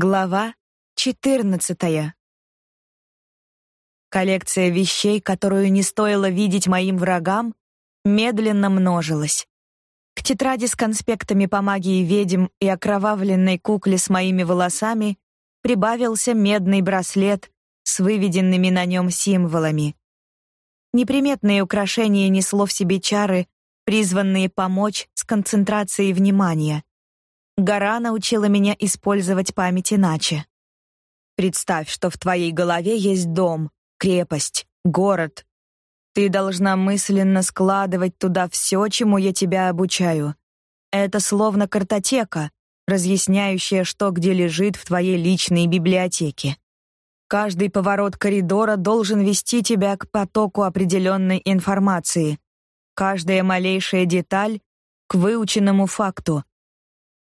Глава 14. Коллекция вещей, которую не стоило видеть моим врагам, медленно множилась. К тетради с конспектами по магии ведьм и окровавленной кукле с моими волосами прибавился медный браслет с выведенными на нем символами. Неприметное украшение несло в себе чары, призванные помочь с концентрацией внимания. Гора научила меня использовать память иначе. Представь, что в твоей голове есть дом, крепость, город. Ты должна мысленно складывать туда все, чему я тебя обучаю. Это словно картотека, разъясняющая, что где лежит в твоей личной библиотеке. Каждый поворот коридора должен вести тебя к потоку определенной информации. Каждая малейшая деталь к выученному факту.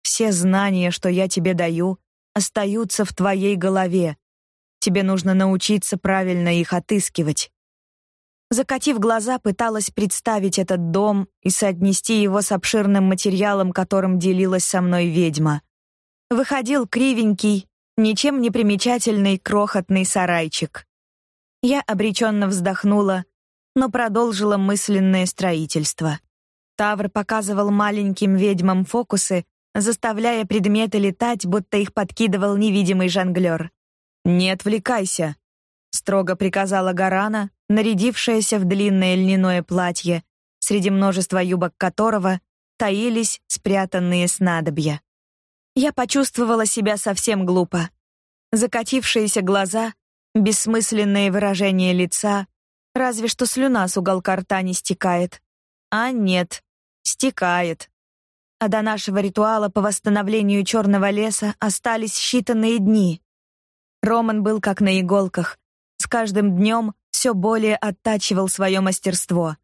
Все знания, что я тебе даю, остаются в твоей голове. Тебе нужно научиться правильно их отыскивать. Закатив глаза, пыталась представить этот дом и соотнести его с обширным материалом, которым делилась со мной ведьма. Выходил кривенький, ничем не примечательный крохотный сарайчик. Я обреченно вздохнула, но продолжила мысленное строительство. Тавр показывал маленьким ведьмам фокусы, заставляя предметы летать, будто их подкидывал невидимый жонглер. «Не отвлекайся», — строго приказала Гарана, нарядившаяся в длинное льняное платье, среди множества юбок которого таились спрятанные снадобья. Я почувствовала себя совсем глупо. Закатившиеся глаза, бессмысленное выражение лица, разве что слюна с уголка рта не стекает. А нет, стекает а до нашего ритуала по восстановлению черного леса остались считанные дни. Роман был как на иголках. С каждым днем все более оттачивал свое мастерство.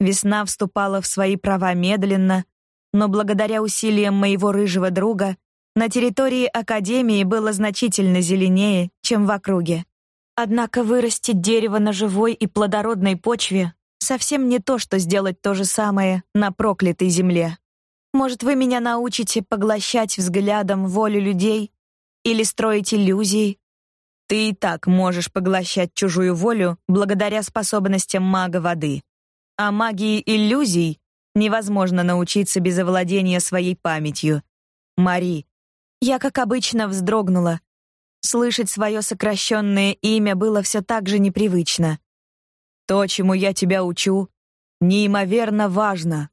Весна вступала в свои права медленно, но благодаря усилиям моего рыжего друга на территории академии было значительно зеленее, чем в округе. Однако вырастить дерево на живой и плодородной почве совсем не то, что сделать то же самое на проклятой земле. Может, вы меня научите поглощать взглядом волю людей или строить иллюзии? Ты и так можешь поглощать чужую волю благодаря способностям мага воды. А магии иллюзий невозможно научиться без овладения своей памятью. Мари, я, как обычно, вздрогнула. Слышать свое сокращенное имя было все так же непривычно. То, чему я тебя учу, неимоверно важно.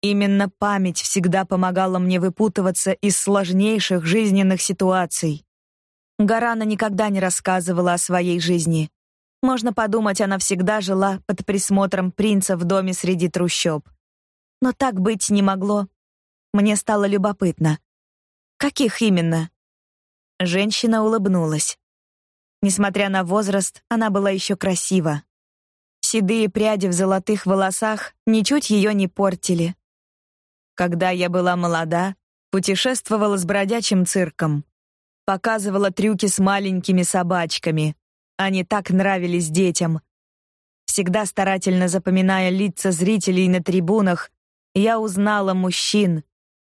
Именно память всегда помогала мне выпутываться из сложнейших жизненных ситуаций. Гарана никогда не рассказывала о своей жизни. Можно подумать, она всегда жила под присмотром принца в доме среди трущоб. Но так быть не могло. Мне стало любопытно. Каких именно? Женщина улыбнулась. Несмотря на возраст, она была еще красива. Седые пряди в золотых волосах ничуть ее не портили. Когда я была молода, путешествовала с бродячим цирком. Показывала трюки с маленькими собачками. Они так нравились детям. Всегда старательно запоминая лица зрителей на трибунах, я узнала мужчин,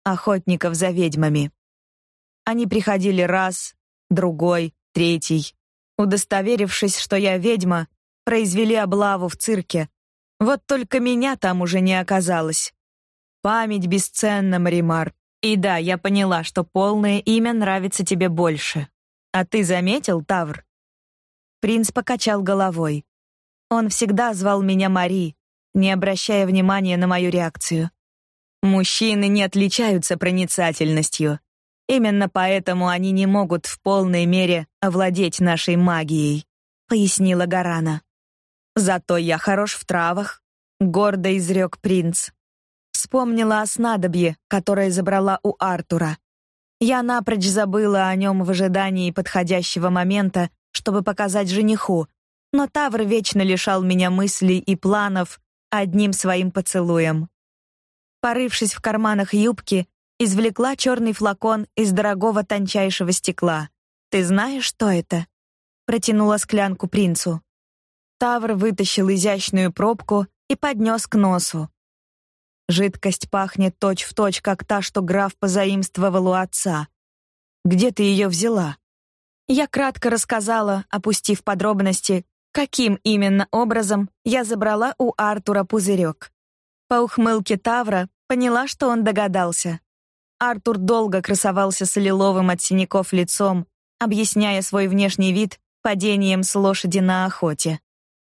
охотников за ведьмами. Они приходили раз, другой, третий. Удостоверившись, что я ведьма, произвели облаву в цирке. Вот только меня там уже не оказалось. Память бесценна, Маримар. И да, я поняла, что полное имя нравится тебе больше. А ты заметил, Тавр? Принц покачал головой. Он всегда звал меня Мари, не обращая внимания на мою реакцию. Мужчины не отличаются проницательностью. Именно поэтому они не могут в полной мере овладеть нашей магией, пояснила Гарана. Зато я хорош в травах, гордо изрек принц. Вспомнила о снадобье, которое забрала у Артура. Я напрочь забыла о нем в ожидании подходящего момента, чтобы показать жениху, но Тавр вечно лишал меня мыслей и планов одним своим поцелуем. Порывшись в карманах юбки, извлекла черный флакон из дорогого тончайшего стекла. «Ты знаешь, что это?» Протянула склянку принцу. Тавр вытащил изящную пробку и поднес к носу. Жидкость пахнет точь-в-точь, как та, что граф позаимствовал у отца. Где ты ее взяла?» Я кратко рассказала, опустив подробности, каким именно образом я забрала у Артура пузырек. По ухмылке Тавра поняла, что он догадался. Артур долго красовался с лиловым от синяков лицом, объясняя свой внешний вид падением с лошади на охоте.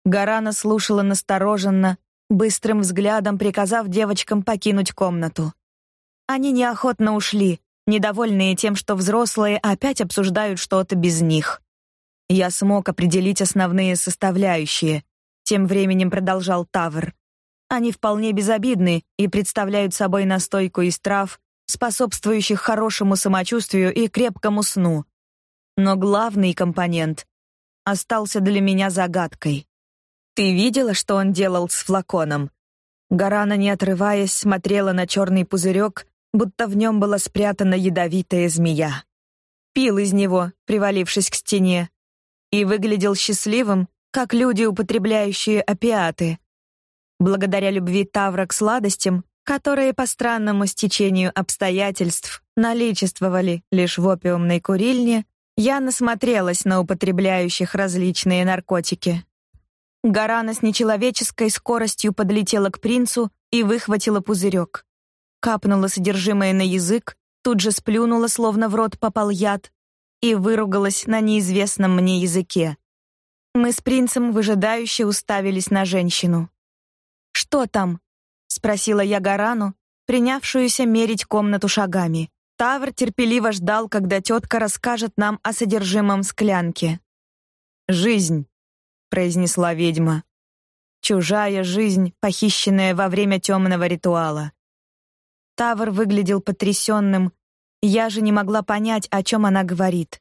Гарана слушала настороженно, быстрым взглядом приказав девочкам покинуть комнату. Они неохотно ушли, недовольные тем, что взрослые опять обсуждают что-то без них. Я смог определить основные составляющие. Тем временем продолжал Тавр. Они вполне безобидны и представляют собой настойку из трав, способствующих хорошему самочувствию и крепкому сну. Но главный компонент остался для меня загадкой. Ты видела, что он делал с флаконом? Гарана, не отрываясь, смотрела на черный пузырек, будто в нем была спрятана ядовитая змея. Пил из него, привалившись к стене, и выглядел счастливым, как люди, употребляющие опиаты. Благодаря любви Тавра к сладостям, которые по странному стечению обстоятельств наличествовали лишь в опиумной курильне, я насмотрелась на употребляющих различные наркотики. Гарана с нечеловеческой скоростью подлетела к принцу и выхватила пузырек капнула содержимое на язык, тут же сплюнула, словно в рот попал яд, и выругалась на неизвестном мне языке. Мы с принцем выжидающе уставились на женщину. «Что там?» — спросила я Гарану, принявшуюся мерить комнату шагами. Тавр терпеливо ждал, когда тетка расскажет нам о содержимом склянки. «Жизнь», — произнесла ведьма. «Чужая жизнь, похищенная во время темного ритуала. Тавр выглядел потрясенным. Я же не могла понять, о чем она говорит.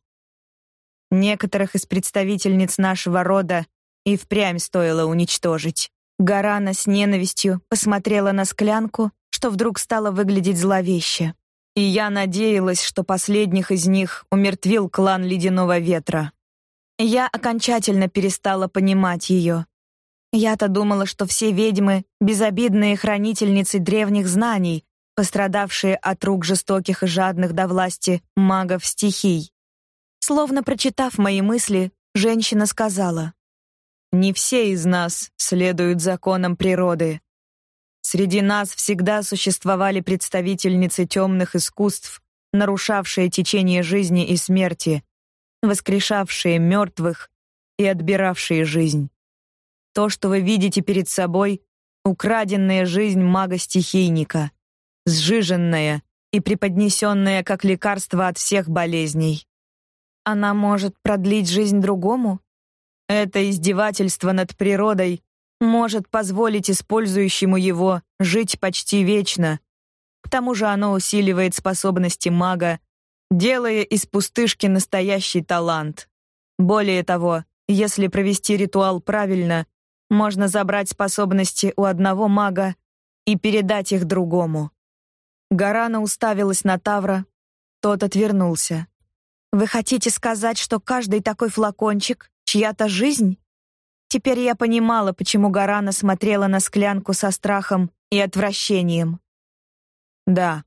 Некоторых из представительниц нашего рода и впрямь стоило уничтожить. Гарана с ненавистью посмотрела на склянку, что вдруг стало выглядеть зловеще. И я надеялась, что последних из них умертвил клан Ледяного Ветра. Я окончательно перестала понимать ее. Я-то думала, что все ведьмы — безобидные хранительницы древних знаний, пострадавшие от рук жестоких и жадных до власти магов стихий. Словно прочитав мои мысли, женщина сказала: "Не все из нас следуют законам природы. Среди нас всегда существовали представительницы темных искусств, нарушавшие течение жизни и смерти, воскрешавшие мертвых и отбиравшие жизнь. То, что вы видите перед собой, украденная жизнь мага-стихийника сжиженная и преподнесенная как лекарство от всех болезней. Она может продлить жизнь другому? Это издевательство над природой может позволить использующему его жить почти вечно. К тому же оно усиливает способности мага, делая из пустышки настоящий талант. Более того, если провести ритуал правильно, можно забрать способности у одного мага и передать их другому. Гарана уставилась на Тавра. Тот отвернулся. Вы хотите сказать, что каждый такой флакончик чья-то жизнь? Теперь я понимала, почему Гарана смотрела на склянку со страхом и отвращением. Да.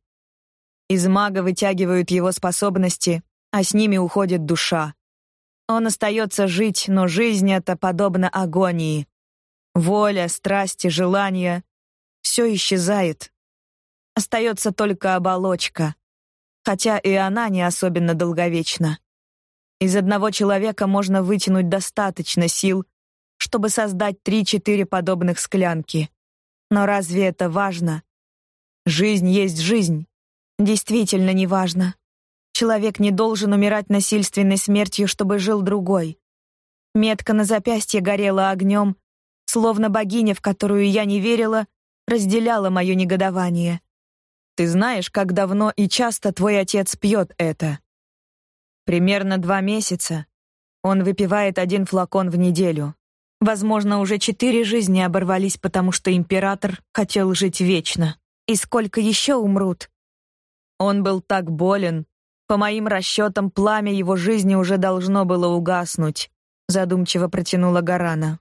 Из мага вытягивают его способности, а с ними уходит душа. Он остается жить, но жизнь это подобно агонии. Воля, страсти, желания все исчезает. Остается только оболочка, хотя и она не особенно долговечна. Из одного человека можно вытянуть достаточно сил, чтобы создать три-четыре подобных склянки. Но разве это важно? Жизнь есть жизнь. Действительно не важно. Человек не должен умирать насильственной смертью, чтобы жил другой. Метка на запястье горела огнем, словно богиня, в которую я не верила, разделяла мое негодование. Ты знаешь, как давно и часто твой отец пьет это? Примерно два месяца. Он выпивает один флакон в неделю. Возможно, уже четыре жизни оборвались, потому что император хотел жить вечно. И сколько еще умрут? Он был так болен. По моим расчетам, пламя его жизни уже должно было угаснуть, задумчиво протянула Гарана.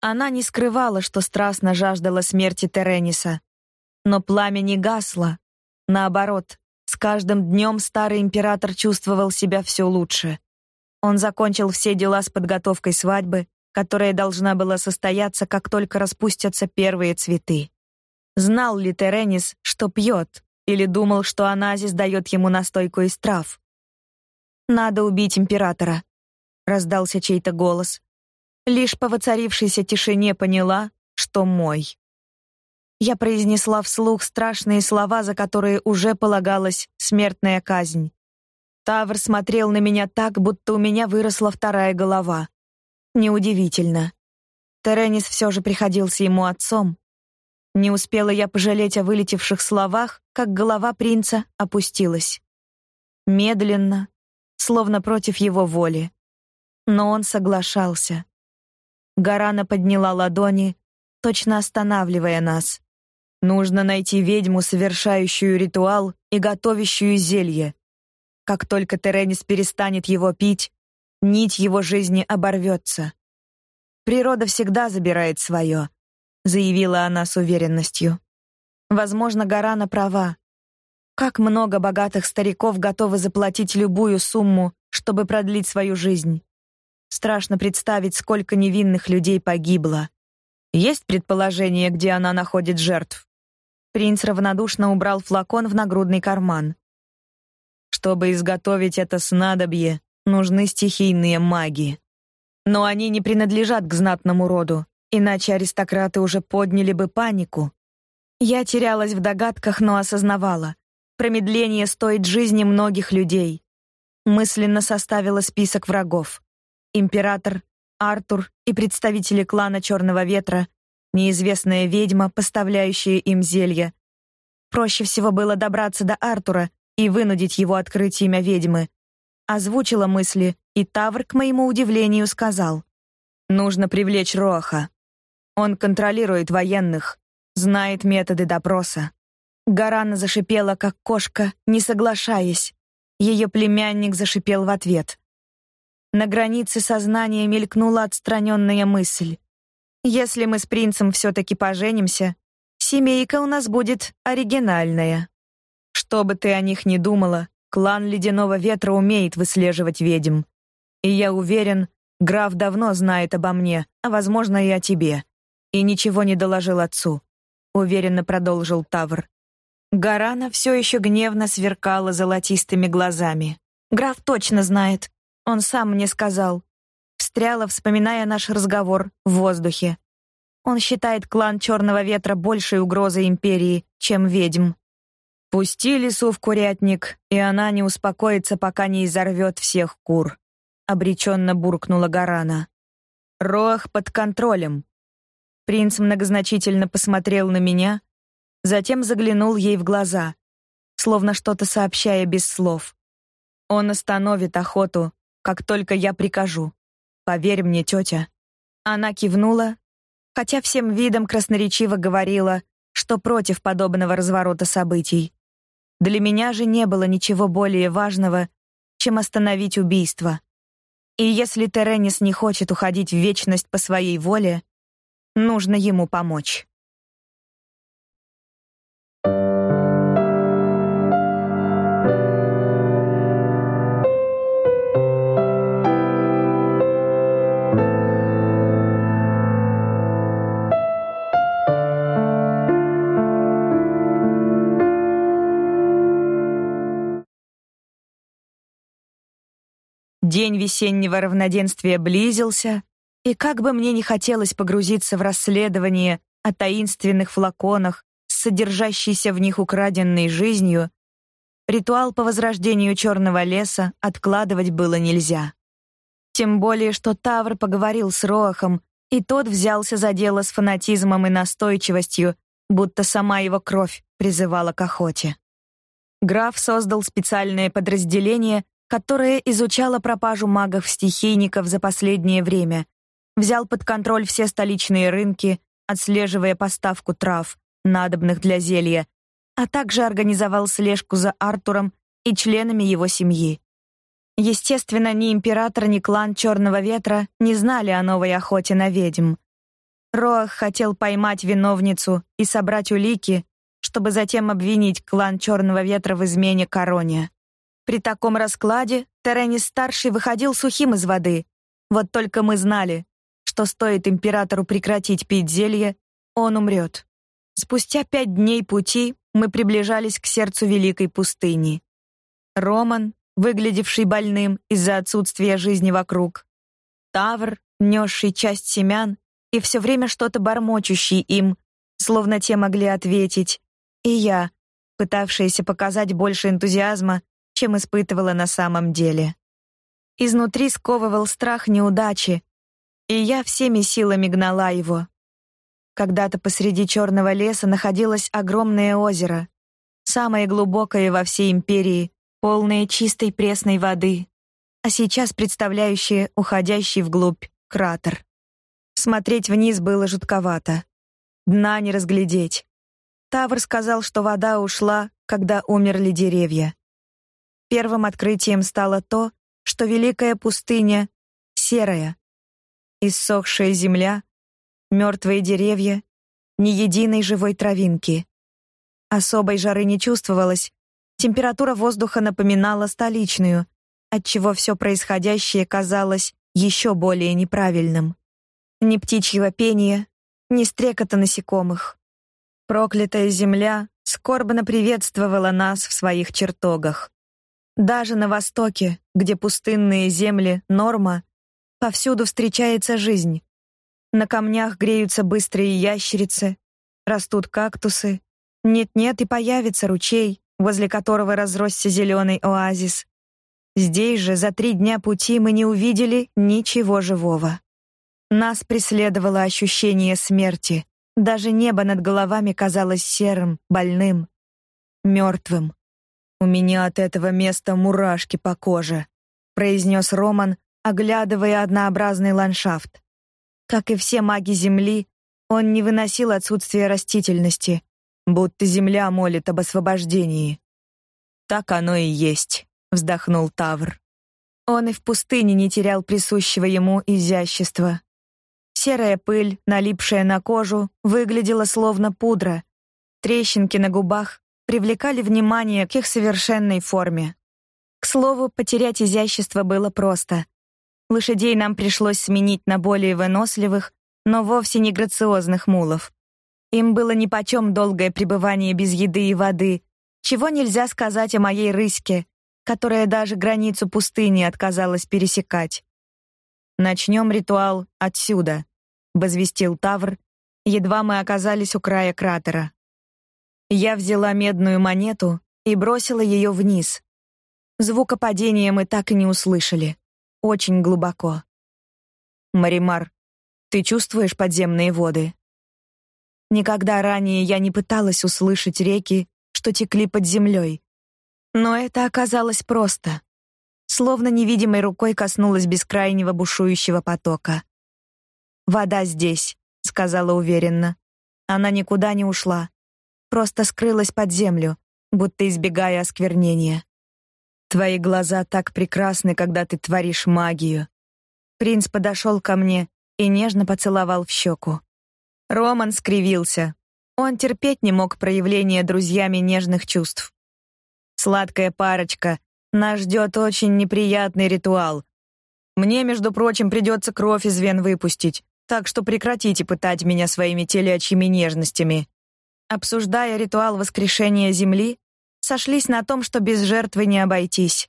Она не скрывала, что страстно жаждала смерти Терениса, но пламя не гасло. Наоборот, с каждым днем старый император чувствовал себя все лучше. Он закончил все дела с подготовкой свадьбы, которая должна была состояться, как только распустятся первые цветы. Знал ли Теренис, что пьет, или думал, что Аназис дает ему настойку из трав? Надо убить императора, раздался чей-то голос. Лишь по воцарившейся тишине поняла, что мой. Я произнесла вслух страшные слова, за которые уже полагалась смертная казнь. Тавр смотрел на меня так, будто у меня выросла вторая голова. Неудивительно. Теренис все же приходился ему отцом. Не успела я пожалеть о вылетевших словах, как голова принца опустилась. Медленно, словно против его воли. Но он соглашался. Гарана подняла ладони, точно останавливая нас. Нужно найти ведьму, совершающую ритуал и готовящую зелье. Как только Теренис перестанет его пить, нить его жизни оборвется. Природа всегда забирает свое, заявила она с уверенностью. Возможно, Гарана права. Как много богатых стариков готовы заплатить любую сумму, чтобы продлить свою жизнь. Страшно представить, сколько невинных людей погибло. Есть предположение, где она находит жертв? Принц равнодушно убрал флакон в нагрудный карман. Чтобы изготовить это снадобье, нужны стихийные маги. Но они не принадлежат к знатному роду, иначе аристократы уже подняли бы панику. Я терялась в догадках, но осознавала. Промедление стоит жизни многих людей. Мысленно составила список врагов император, Артур и представители клана Черного ветра, неизвестная ведьма, поставляющая им зелья. Проще всего было добраться до Артура и вынудить его открыть имя ведьмы. Озвучила мысли, и Тавр, к моему удивлению, сказал: "Нужно привлечь Роха. Он контролирует военных, знает методы допроса". Гарана зашипела как кошка, не соглашаясь. Ее племянник зашипел в ответ. На границе сознания мелькнула отстраненная мысль. Если мы с принцем все таки поженимся, семейка у нас будет оригинальная. Что бы ты о них ни думала, клан Ледяного ветра умеет выслеживать ведьм. И я уверен, граф давно знает обо мне, а возможно и о тебе, и ничего не доложил отцу, уверенно продолжил Тавр. Гарана все еще гневно сверкала золотистыми глазами. Граф точно знает. Он сам мне сказал. Встряла, вспоминая наш разговор в воздухе. Он считает клан Черного ветра большей угрозой империи, чем ведьм. Пусти лису в курятник, и она не успокоится, пока не изорвет всех кур, обреченно буркнула Гарана. Рох под контролем. Принц многозначительно посмотрел на меня, затем заглянул ей в глаза, словно что-то сообщая без слов. Он остановит охоту, как только я прикажу. Поверь мне, тетя». Она кивнула, хотя всем видом красноречиво говорила, что против подобного разворота событий. Для меня же не было ничего более важного, чем остановить убийство. И если Теренис не хочет уходить в вечность по своей воле, нужно ему помочь. День весеннего равноденствия близился, и как бы мне ни хотелось погрузиться в расследование о таинственных флаконах содержащейся в них украденной жизнью, ритуал по возрождению черного леса откладывать было нельзя. Тем более, что Тавр поговорил с Роахом, и тот взялся за дело с фанатизмом и настойчивостью, будто сама его кровь призывала к охоте. Граф создал специальное подразделение, которая изучала пропажу магов-стихийников за последнее время, взял под контроль все столичные рынки, отслеживая поставку трав, надобных для зелья, а также организовал слежку за Артуром и членами его семьи. Естественно, ни император, ни клан Черного ветра не знали о новой охоте на ведьм. Роах хотел поймать виновницу и собрать улики, чтобы затем обвинить клан Черного Ветра в измене короне. При таком раскладе Теренис-старший выходил сухим из воды. Вот только мы знали, что стоит императору прекратить пить зелье, он умрет. Спустя пять дней пути мы приближались к сердцу великой пустыни. Роман, выглядевший больным из-за отсутствия жизни вокруг, Тавр, несший часть семян и все время что-то бормочущий им, словно те могли ответить, и я, пытавшаяся показать больше энтузиазма, чем испытывала на самом деле. Изнутри сковывал страх неудачи, и я всеми силами гнала его. Когда-то посреди черного леса находилось огромное озеро, самое глубокое во всей империи, полное чистой пресной воды, а сейчас представляющее уходящий вглубь кратер. Смотреть вниз было жутковато. Дна не разглядеть. Тавр сказал, что вода ушла, когда умерли деревья. Первым открытием стало то, что великая пустыня серая. Иссохшая земля, мертвые деревья, ни единой живой травинки. Особой жары не чувствовалось. Температура воздуха напоминала столичную, отчего все происходящее казалось еще более неправильным. Ни птичьего пения, ни стрекота насекомых. Проклятая земля скорбно приветствовала нас в своих чертогах. Даже на востоке, где пустынные земли норма, повсюду встречается жизнь. На камнях греются быстрые ящерицы, растут кактусы. Нет-нет и появится ручей, возле которого разросся зеленый оазис. Здесь же за три дня пути мы не увидели ничего живого. Нас преследовало ощущение смерти. Даже небо над головами казалось серым, больным, мертвым. У меня от этого места мурашки по коже, произнес Роман, оглядывая однообразный ландшафт. Как и все маги земли, он не выносил отсутствия растительности, будто земля молит об освобождении. Так оно и есть, вздохнул Тавр. Он и в пустыне не терял присущего ему изящества. Серая пыль, налипшая на кожу, выглядела словно пудра. Трещинки на губах привлекали внимание к их совершенной форме. К слову, потерять изящество было просто. Лошадей нам пришлось сменить на более выносливых, но вовсе не грациозных мулов. Им было нипочем долгое пребывание без еды и воды, чего нельзя сказать о моей рыське, которая даже границу пустыни отказалась пересекать. Начнем ритуал отсюда, возвестил Тавр, едва мы оказались у края кратера. Я взяла медную монету и бросила ее вниз. Звука падения мы так и не услышали. Очень глубоко. Маримар, ты чувствуешь подземные воды? Никогда ранее я не пыталась услышать реки, что текли под землей. Но это оказалось просто. Словно невидимой рукой коснулась бескрайнего бушующего потока. Вода здесь, сказала уверенно. Она никуда не ушла просто скрылась под землю, будто избегая осквернения. Твои глаза так прекрасны, когда ты творишь магию. Принц подошел ко мне и нежно поцеловал в щеку. Роман скривился. Он терпеть не мог проявления друзьями нежных чувств. Сладкая парочка, нас ждет очень неприятный ритуал. Мне, между прочим, придется кровь из вен выпустить, так что прекратите пытать меня своими телячьими нежностями. Обсуждая ритуал воскрешения земли, сошлись на том, что без жертвы не обойтись.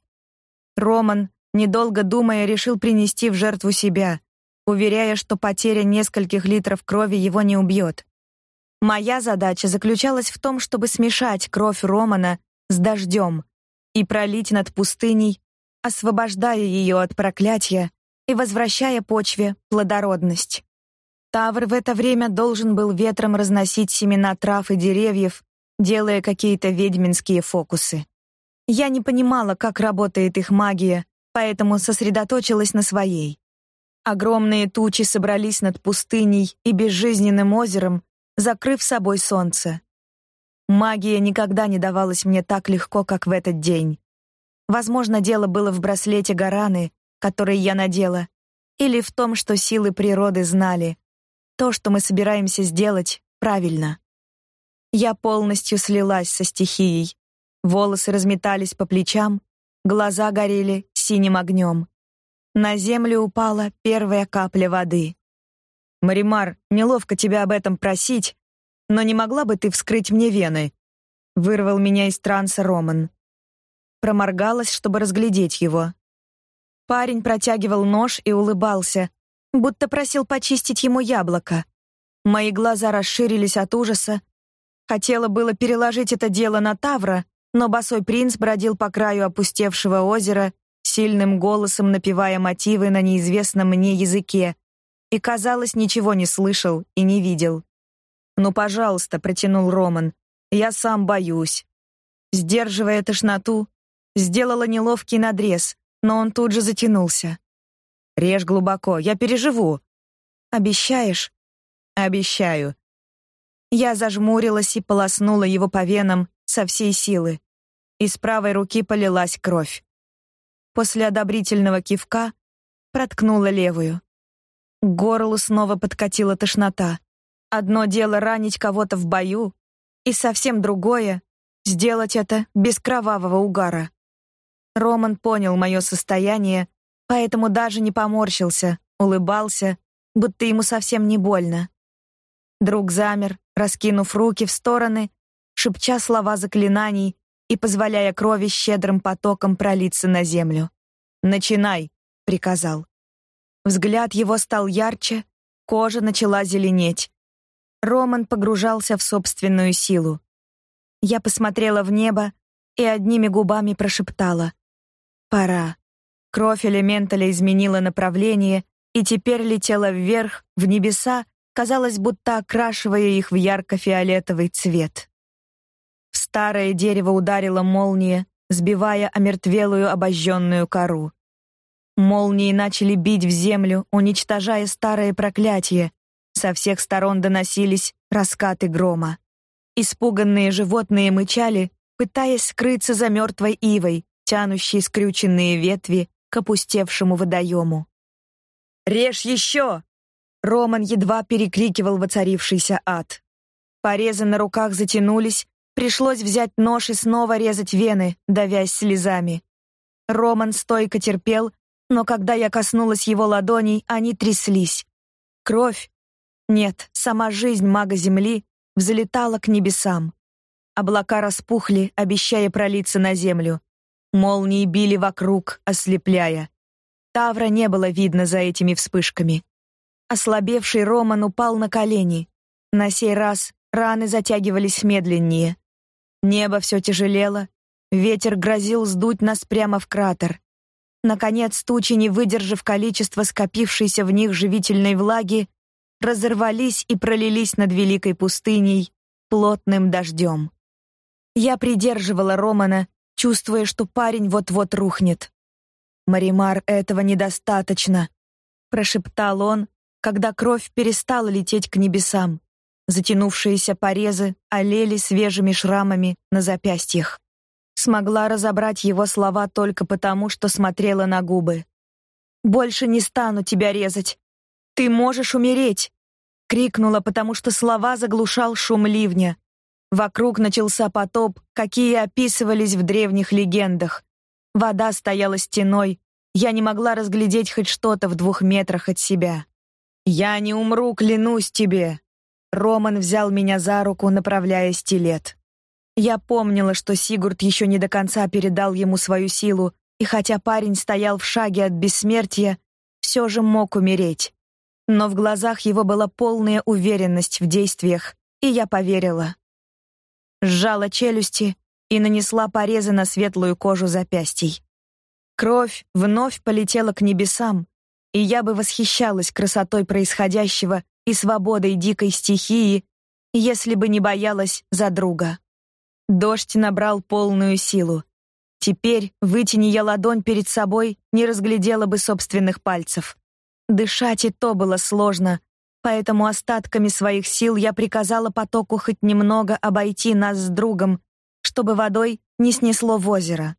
Роман, недолго думая, решил принести в жертву себя, уверяя, что потеря нескольких литров крови его не убьет. Моя задача заключалась в том, чтобы смешать кровь Романа с дождем и пролить над пустыней, освобождая ее от проклятия и возвращая почве плодородность. Тавр в это время должен был ветром разносить семена трав и деревьев, делая какие-то ведьминские фокусы. Я не понимала, как работает их магия, поэтому сосредоточилась на своей. Огромные тучи собрались над пустыней и безжизненным озером, закрыв собой солнце. Магия никогда не давалась мне так легко, как в этот день. Возможно, дело было в браслете Гараны, который я надела, или в том, что силы природы знали, то, что мы собираемся сделать, правильно. Я полностью слилась со стихией. Волосы разметались по плечам, глаза горели синим огнем. На землю упала первая капля воды. Маримар, неловко тебя об этом просить, но не могла бы ты вскрыть мне вены? Вырвал меня из транса Роман. Проморгалась, чтобы разглядеть его. Парень протягивал нож и улыбался, будто просил почистить ему яблоко. Мои глаза расширились от ужаса. Хотела было переложить это дело на Тавра, но босой принц бродил по краю опустевшего озера, сильным голосом напевая мотивы на неизвестном мне языке, и, казалось, ничего не слышал и не видел. «Ну, пожалуйста», — протянул Роман, — «я сам боюсь». Сдерживая тошноту, сделала неловкий надрез, но он тут же затянулся. «Режь глубоко, я переживу». «Обещаешь?» «Обещаю». Я зажмурилась и полоснула его по венам со всей силы. Из правой руки полилась кровь. После одобрительного кивка проткнула левую. К горлу снова подкатила тошнота. Одно дело ранить кого-то в бою, и совсем другое — сделать это без кровавого угара. Роман понял мое состояние, поэтому даже не поморщился, улыбался, будто ему совсем не больно. Друг замер, раскинув руки в стороны, шепча слова заклинаний и позволяя крови щедрым потоком пролиться на землю. «Начинай», — приказал. Взгляд его стал ярче, кожа начала зеленеть. Роман погружался в собственную силу. Я посмотрела в небо и одними губами прошептала: "Пора". Кровь элементаля изменила направление и теперь летела вверх, в небеса, казалось, будто окрашивая их в ярко-фиолетовый цвет. В старое дерево ударила молния, сбивая омертвелую обожженную кору. Молнии начали бить в землю, уничтожая старые проклятия. Со всех сторон доносились раскаты грома. Испуганные животные мычали, пытаясь скрыться за мертвой ивой, тянущей скрюченные ветви к опустевшему водоему. «Режь еще!» Роман едва перекрикивал воцарившийся ад. Порезы на руках затянулись, пришлось взять нож и снова резать вены, давясь слезами. Роман стойко терпел, но когда я коснулась его ладоней, они тряслись. Кровь? Нет, сама жизнь мага Земли взлетала к небесам. Облака распухли, обещая пролиться на землю. Молнии били вокруг, ослепляя. Тавра не было видно за этими вспышками. Ослабевший Роман упал на колени. На сей раз раны затягивались медленнее. Небо все тяжелело, ветер грозил сдуть нас прямо в кратер. Наконец, тучи, не выдержав количества скопившейся в них живительной влаги, разорвались и пролились над великой пустыней плотным дождем. Я придерживала Романа, чувствуя, что парень вот-вот рухнет. «Маримар, этого недостаточно», — прошептал он, когда кровь перестала лететь к небесам. Затянувшиеся порезы олели свежими шрамами на запястьях. Смогла разобрать его слова только потому, что смотрела на губы. «Больше не стану тебя резать. Ты можешь умереть!» Крикнула, потому что слова заглушал шум ливня. Вокруг начался потоп, какие описывались в древних легендах. Вода стояла стеной, я не могла разглядеть хоть что-то в двух метрах от себя. «Я не умру, клянусь тебе!» Роман взял меня за руку, направляя стилет. Я помнила, что Сигурд еще не до конца передал ему свою силу, и хотя парень стоял в шаге от бессмертия, все же мог умереть. Но в глазах его была полная уверенность в действиях, и я поверила. Сжала челюсти и нанесла порезы на светлую кожу запястий. Кровь вновь полетела к небесам, и я бы восхищалась красотой происходящего и свободой дикой стихии, если бы не боялась за друга. Дождь набрал полную силу. Теперь, вытяни я ладонь перед собой, не разглядела бы собственных пальцев. Дышать и то было сложно, поэтому остатками своих сил я приказала потоку хоть немного обойти нас с другом, чтобы водой не снесло в озеро.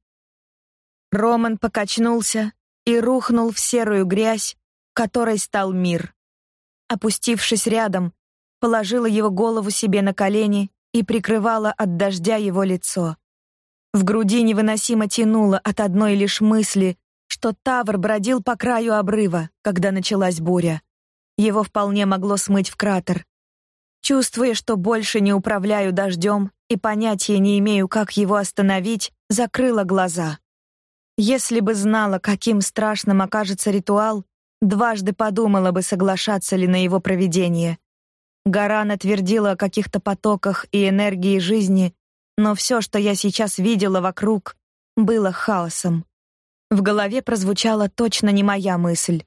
Роман покачнулся и рухнул в серую грязь, которой стал мир. Опустившись рядом, положила его голову себе на колени и прикрывала от дождя его лицо. В груди невыносимо тянуло от одной лишь мысли, что Тавр бродил по краю обрыва, когда началась буря. Его вполне могло смыть в кратер. Чувствуя, что больше не управляю дождем и понятия не имею, как его остановить, закрыла глаза. Если бы знала, каким страшным окажется ритуал, дважды подумала бы, соглашаться ли на его проведение. Гарана твердила о каких-то потоках и энергии жизни, но все, что я сейчас видела вокруг, было хаосом. В голове прозвучала точно не моя мысль.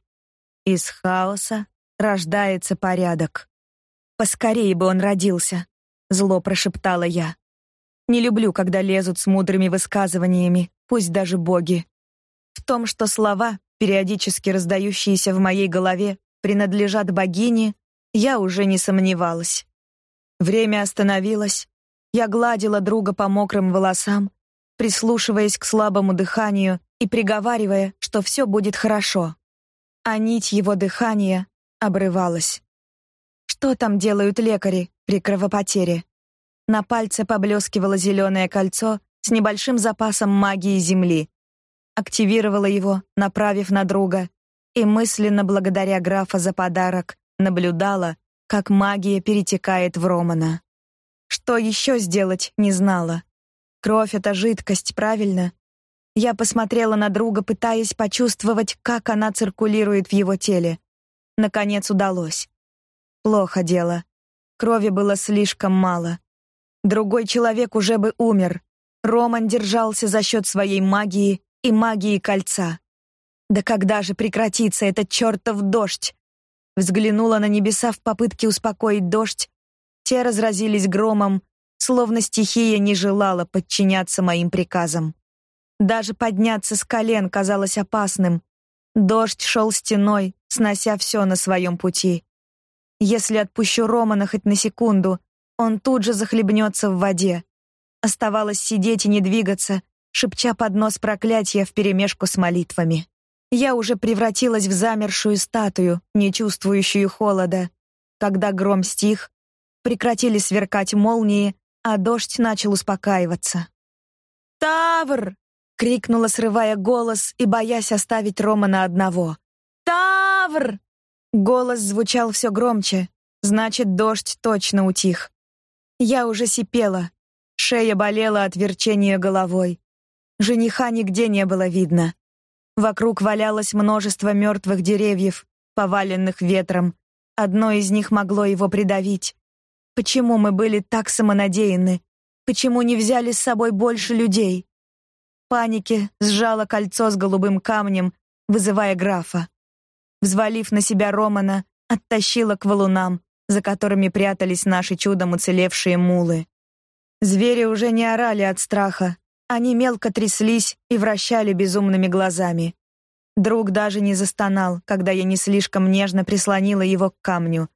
Из хаоса рождается порядок. Поскорее бы он родился, зло прошептала я. Не люблю, когда лезут с мудрыми высказываниями, пусть даже боги. В том, что слова, периодически раздающиеся в моей голове, принадлежат богине, я уже не сомневалась. Время остановилось. Я гладила друга по мокрым волосам, прислушиваясь к слабому дыханию и приговаривая, что все будет хорошо. А нить его дыхания обрывалась. Что там делают лекари при кровопотере? На пальце поблескивало зеленое кольцо с небольшим запасом магии земли. Активировала его, направив на друга, и мысленно благодаря графа за подарок наблюдала, как магия перетекает в Романа. Что еще сделать, не знала. Кровь это жидкость, правильно? Я посмотрела на друга, пытаясь почувствовать, как она циркулирует в его теле. Наконец удалось. Плохо дело. Крови было слишком мало. Другой человек уже бы умер. Роман держался за счет своей магии и магии кольца. Да когда же прекратится этот чертов дождь? Взглянула на небеса в попытке успокоить дождь. Те разразились громом, словно стихия не желала подчиняться моим приказам. Даже подняться с колен казалось опасным. Дождь шел стеной, снося все на своем пути. Если отпущу Романа хоть на секунду, он тут же захлебнется в воде. Оставалось сидеть и не двигаться, шепча под нос проклятия вперемешку с молитвами. Я уже превратилась в замершую статую, не чувствующую холода. Когда гром стих, прекратили сверкать молнии, а дождь начал успокаиваться. «Тавр!» — крикнула, срывая голос и боясь оставить Романа одного. «Тавр!» Голос звучал все громче, значит, дождь точно утих. Я уже сипела, шея болела от верчения головой. Жениха нигде не было видно. Вокруг валялось множество мертвых деревьев, поваленных ветром. Одно из них могло его придавить. Почему мы были так самонадеянны? Почему не взяли с собой больше людей? Паники сжала кольцо с голубым камнем, вызывая графа. Взвалив на себя Романа, оттащила к валунам, за которыми прятались наши чудом уцелевшие мулы. Звери уже не орали от страха, они мелко тряслись и вращали безумными глазами. Друг даже не застонал, когда я не слишком нежно прислонила его к камню.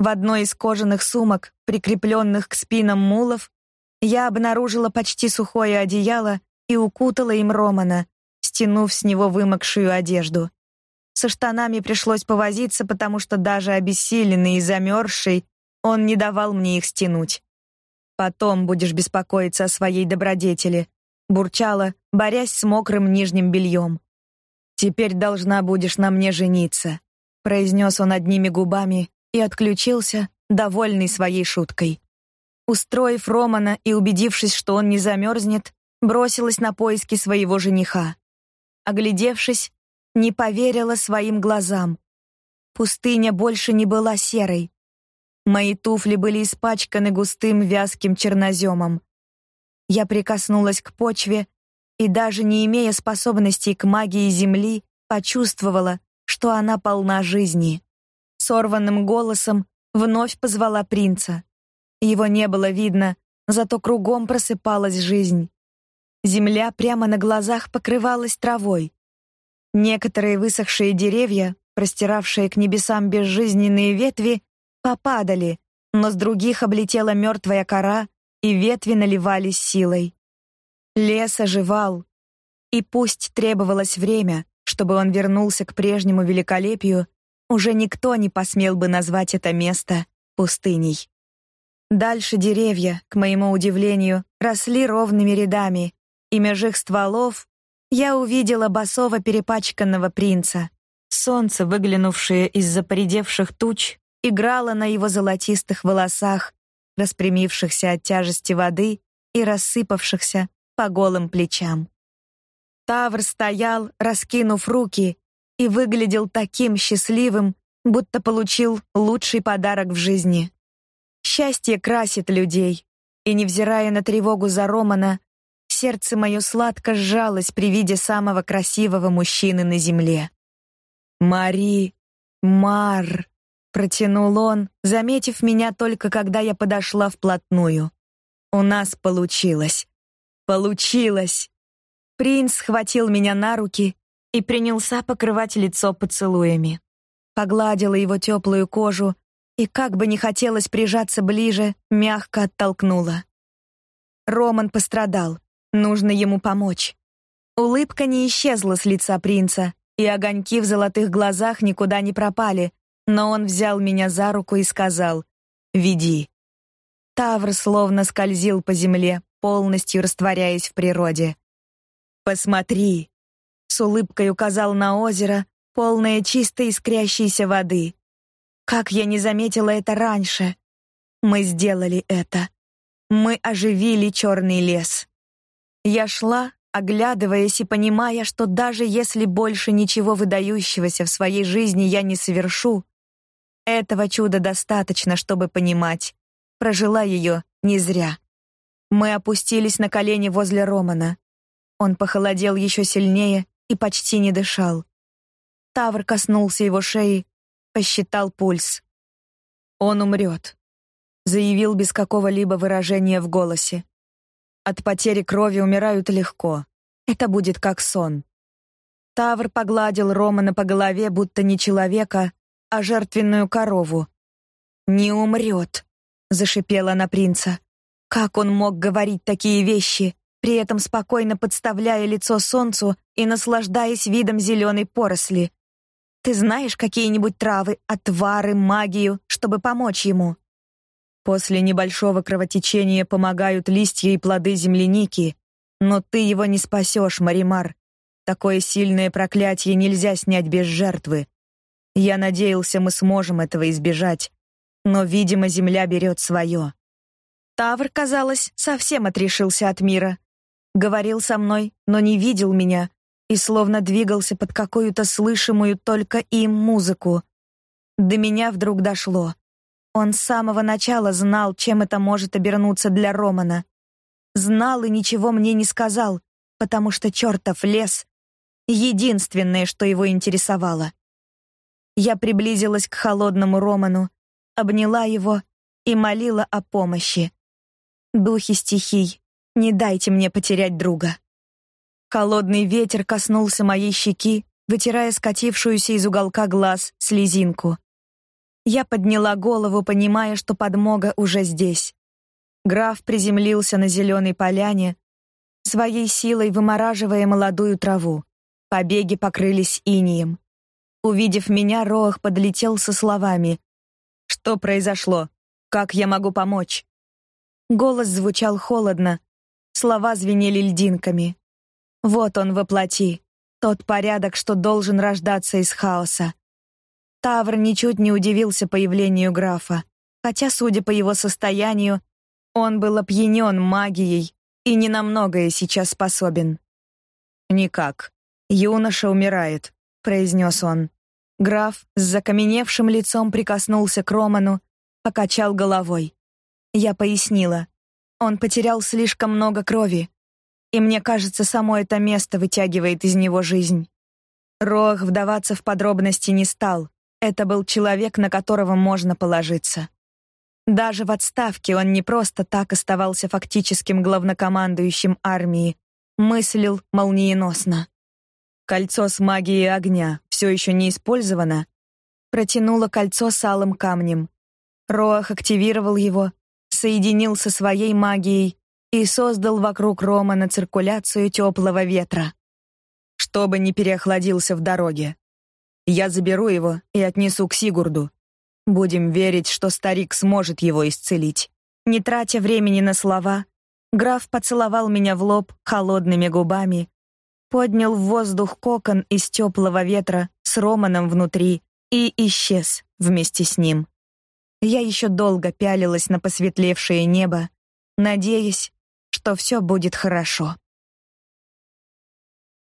В одной из кожаных сумок, прикрепленных к спинам мулов, я обнаружила почти сухое одеяло и укутала им Романа, стянув с него вымокшую одежду. Со штанами пришлось повозиться, потому что даже обессиленный и замерзший, он не давал мне их стянуть. Потом будешь беспокоиться о своей добродетели, бурчала, борясь с мокрым нижним бельем. Теперь должна будешь на мне жениться, произнес он одними губами и отключился, довольный своей шуткой. Устроив Романа и убедившись, что он не замерзнет, бросилась на поиски своего жениха. Оглядевшись, не поверила своим глазам. Пустыня больше не была серой. Мои туфли были испачканы густым вязким черноземом. Я прикоснулась к почве и даже не имея способностей к магии земли, почувствовала, что она полна жизни. Сорванным голосом вновь позвала принца. Его не было видно, зато кругом просыпалась жизнь. Земля прямо на глазах покрывалась травой. Некоторые высохшие деревья, простиравшие к небесам безжизненные ветви, попадали, но с других облетела мертвая кора, и ветви наливались силой. Лес оживал, и пусть требовалось время, чтобы он вернулся к прежнему великолепию, уже никто не посмел бы назвать это место пустыней. Дальше деревья, к моему удивлению, росли ровными рядами, и меж их стволов я увидела босого перепачканного принца. Солнце, выглянувшее из-за поредевших туч, играло на его золотистых волосах, распрямившихся от тяжести воды и рассыпавшихся по голым плечам. Тавр стоял, раскинув руки, и выглядел таким счастливым, будто получил лучший подарок в жизни. Счастье красит людей, и невзирая на тревогу за Романа, сердце мое сладко сжалось при виде самого красивого мужчины на земле. Мари, Мар, протянул он, заметив меня только когда я подошла вплотную. У нас получилось. Получилось. Принц схватил меня на руки и принялся покрывать лицо поцелуями. Погладила его теплую кожу и, как бы не хотелось прижаться ближе, мягко оттолкнула. Роман пострадал, нужно ему помочь. Улыбка не исчезла с лица принца, и огоньки в золотых глазах никуда не пропали, но он взял меня за руку и сказал «Веди». Тавр словно скользил по земле, полностью растворяясь в природе. «Посмотри!» С улыбкой указал на озеро, полное чистой искрящейся воды. Как я не заметила это раньше. Мы сделали это. Мы оживили черный лес. Я шла, оглядываясь и понимая, что даже если больше ничего выдающегося в своей жизни я не совершу, этого чуда достаточно, чтобы понимать, прожила ее не зря. Мы опустились на колени возле Романа. Он похолодел еще сильнее и почти не дышал. Тавр коснулся его шеи, посчитал пульс. Он умрет, заявил без какого-либо выражения в голосе. От потери крови умирают легко. Это будет как сон. Тавр погладил Романа по голове, будто не человека, а жертвенную корову. Не умрет, зашипела на принца. Как он мог говорить такие вещи? при этом спокойно подставляя лицо солнцу и наслаждаясь видом зеленой поросли. Ты знаешь какие-нибудь травы, отвары, магию, чтобы помочь ему? После небольшого кровотечения помогают листья и плоды земляники, но ты его не спасешь, Маримар. Такое сильное проклятие нельзя снять без жертвы. Я надеялся, мы сможем этого избежать, но, видимо, земля берет свое. Тавр, казалось, совсем отрешился от мира говорил со мной, но не видел меня и словно двигался под какую-то слышимую только им музыку. До меня вдруг дошло. Он с самого начала знал, чем это может обернуться для Романа. Знал и ничего мне не сказал, потому что чертов лес — единственное, что его интересовало. Я приблизилась к холодному Роману, обняла его и молила о помощи. Духи стихий, не дайте мне потерять друга. Холодный ветер коснулся моей щеки, вытирая скатившуюся из уголка глаз слезинку. Я подняла голову, понимая, что подмога уже здесь. Граф приземлился на зеленой поляне, своей силой вымораживая молодую траву. Побеги покрылись инием. Увидев меня, Роах подлетел со словами: "Что произошло? Как я могу помочь?" Голос звучал холодно, Слова звенели льдинками. Вот он воплоти, тот порядок, что должен рождаться из хаоса. Тавр ничуть не удивился появлению графа, хотя, судя по его состоянию, он был опьянен магией и не на многое сейчас способен. Никак. Юноша умирает, произнес он. Граф с закаменевшим лицом прикоснулся к Роману, покачал головой. Я пояснила: он потерял слишком много крови, и мне кажется, само это место вытягивает из него жизнь. Рох вдаваться в подробности не стал. Это был человек, на которого можно положиться. Даже в отставке он не просто так оставался фактическим главнокомандующим армии, мыслил молниеносно. Кольцо с магией огня все еще не использовано. Протянуло кольцо с алым камнем. Роах активировал его, соединил со своей магией и создал вокруг Романа циркуляцию теплого ветра, чтобы не переохладился в дороге. Я заберу его и отнесу к Сигурду. Будем верить, что старик сможет его исцелить. Не тратя времени на слова, граф поцеловал меня в лоб холодными губами, поднял в воздух кокон из теплого ветра с Романом внутри и исчез вместе с ним. Я еще долго пялилась на посветлевшее небо, надеясь, что все будет хорошо.